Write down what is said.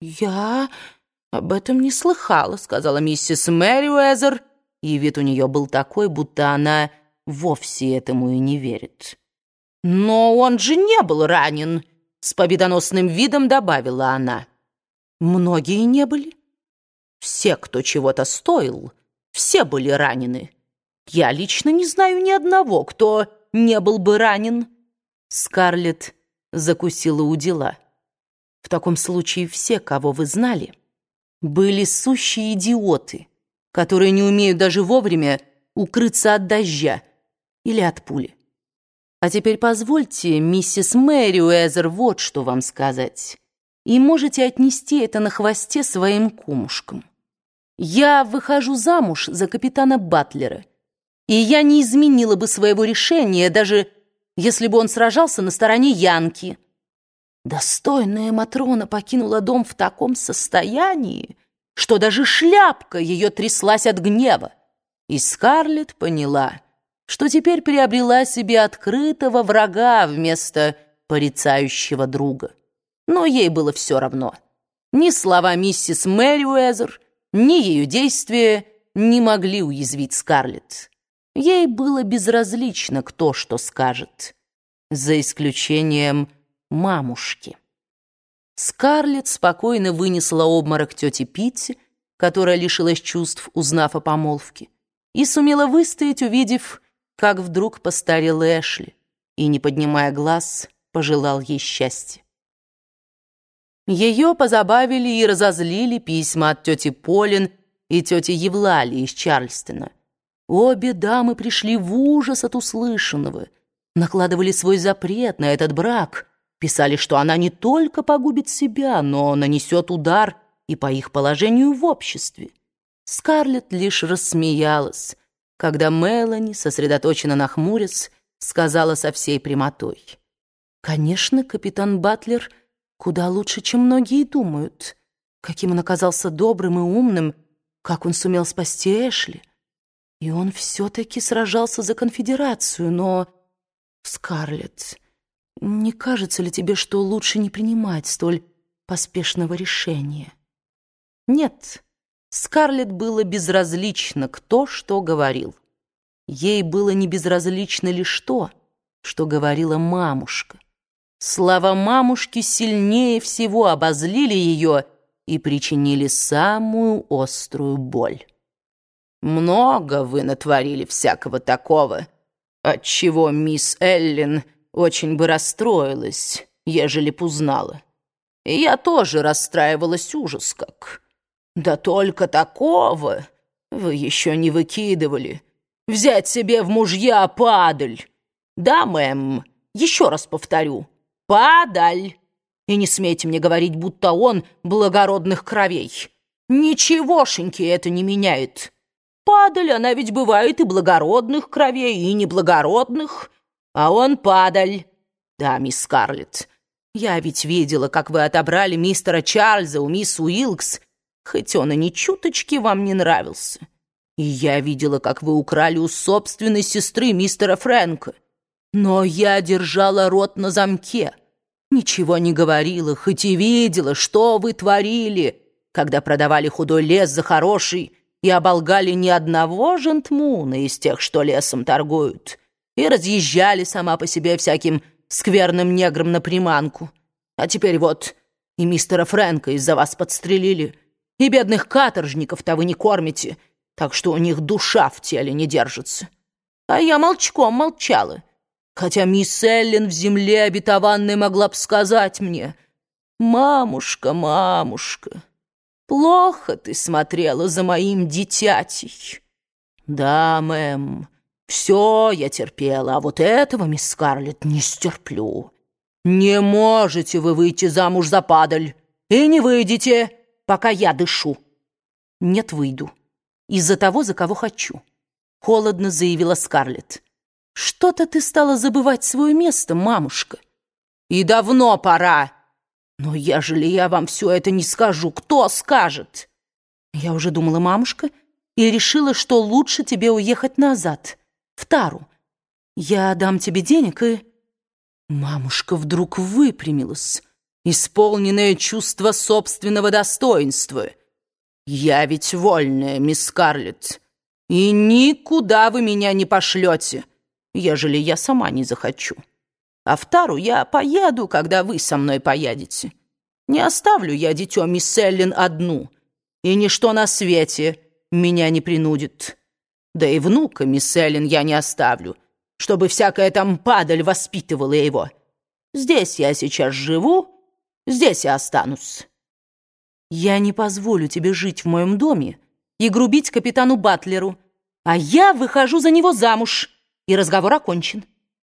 «Я об этом не слыхала», — сказала миссис Мэри Уэзер, и вид у нее был такой, будто она вовсе этому и не верит. «Но он же не был ранен», — с победоносным видом добавила она. «Многие не были. Все, кто чего-то стоил, все были ранены. Я лично не знаю ни одного, кто не был бы ранен». Скарлетт закусила у дела. В таком случае все, кого вы знали, были сущие идиоты, которые не умеют даже вовремя укрыться от дождя или от пули. А теперь позвольте, миссис Мэри Уэзер, вот что вам сказать. И можете отнести это на хвосте своим кумушкам. Я выхожу замуж за капитана Батлера, и я не изменила бы своего решения, даже если бы он сражался на стороне Янки. Достойная Матрона покинула дом в таком состоянии, что даже шляпка ее тряслась от гнева. И Скарлетт поняла, что теперь приобрела себе открытого врага вместо порицающего друга. Но ей было все равно. Ни слова миссис Мэри Уэзер, ни ее действия не могли уязвить Скарлетт. Ей было безразлично, кто что скажет, за исключением мамушки. Скарлетт спокойно вынесла обморок тети Питти, которая лишилась чувств, узнав о помолвке, и сумела выстоять, увидев, как вдруг постарел Эшли, и, не поднимая глаз, пожелал ей счастья. Ее позабавили и разозлили письма от тети Полин и тети Евлалии из Чарльстона. Обе дамы пришли в ужас от услышанного, накладывали свой запрет на этот брак — Писали, что она не только погубит себя, но нанесет удар и по их положению в обществе. Скарлетт лишь рассмеялась, когда Мелани, сосредоточенно нахмурясь, сказала со всей прямотой. «Конечно, капитан Батлер куда лучше, чем многие думают. Каким он оказался добрым и умным, как он сумел спасти Эшли. И он все-таки сражался за конфедерацию, но... Скарлетт...» Не кажется ли тебе, что лучше не принимать столь поспешного решения? Нет, Скарлетт было безразлично, кто что говорил. Ей было не безразлично лишь то, что говорила мамушка. Слова мамушки сильнее всего обозлили ее и причинили самую острую боль. «Много вы натворили всякого такого, отчего мисс Эллин...» очень бы расстроилась, ежели б узнала. И я тоже расстраивалась ужас как. Да только такого вы еще не выкидывали. Взять себе в мужья падаль. Да, мэм, еще раз повторю, падаль. И не смейте мне говорить, будто он благородных кровей. Ничегошеньки это не меняет. Падаль, она ведь бывает и благородных кровей, и неблагородных. А он падаль. Да, мисс Скарлетт, я ведь видела, как вы отобрали мистера Чарльза у мисс Уилкс, хоть он и ни чуточки вам не нравился. И я видела, как вы украли у собственной сестры мистера Фрэнка. Но я держала рот на замке. Ничего не говорила, хоть и видела, что вы творили, когда продавали худой лес за хороший и оболгали ни одного жентмуна из тех, что лесом торгуют и разъезжали сама по себе всяким скверным неграм на приманку. А теперь вот и мистера Фрэнка из-за вас подстрелили, и бедных каторжников-то вы не кормите, так что у них душа в теле не держится. А я молчком молчала, хотя мисс Эллен в земле обетованной могла б сказать мне, «Мамушка, мамушка, плохо ты смотрела за моим дитятей». «Да, мэм». Все я терпела, а вот этого, мисс Скарлетт, не стерплю. Не можете вы выйти замуж за падаль, и не выйдете, пока я дышу. Нет, выйду. Из-за того, за кого хочу. Холодно заявила Скарлетт. Что-то ты стала забывать свое место, мамушка. И давно пора. Но ежели я вам все это не скажу, кто скажет? Я уже думала, мамушка, и решила, что лучше тебе уехать назад в тару. Я дам тебе денег и...» Мамушка вдруг выпрямилась, исполненное чувство собственного достоинства. Я ведь вольная, мисс Скарлетт, и никуда вы меня не пошлете, ежели я сама не захочу. А в Тару я поеду, когда вы со мной поедете. Не оставлю я дитё мисс Эллин одну, и ничто на свете меня не принудит. Да и внука мисс Эллин я не оставлю, чтобы всякая там падаль воспитывала его. Здесь я сейчас живу, здесь и останусь. Я не позволю тебе жить в моем доме и грубить капитану Батлеру, а я выхожу за него замуж, и разговор окончен.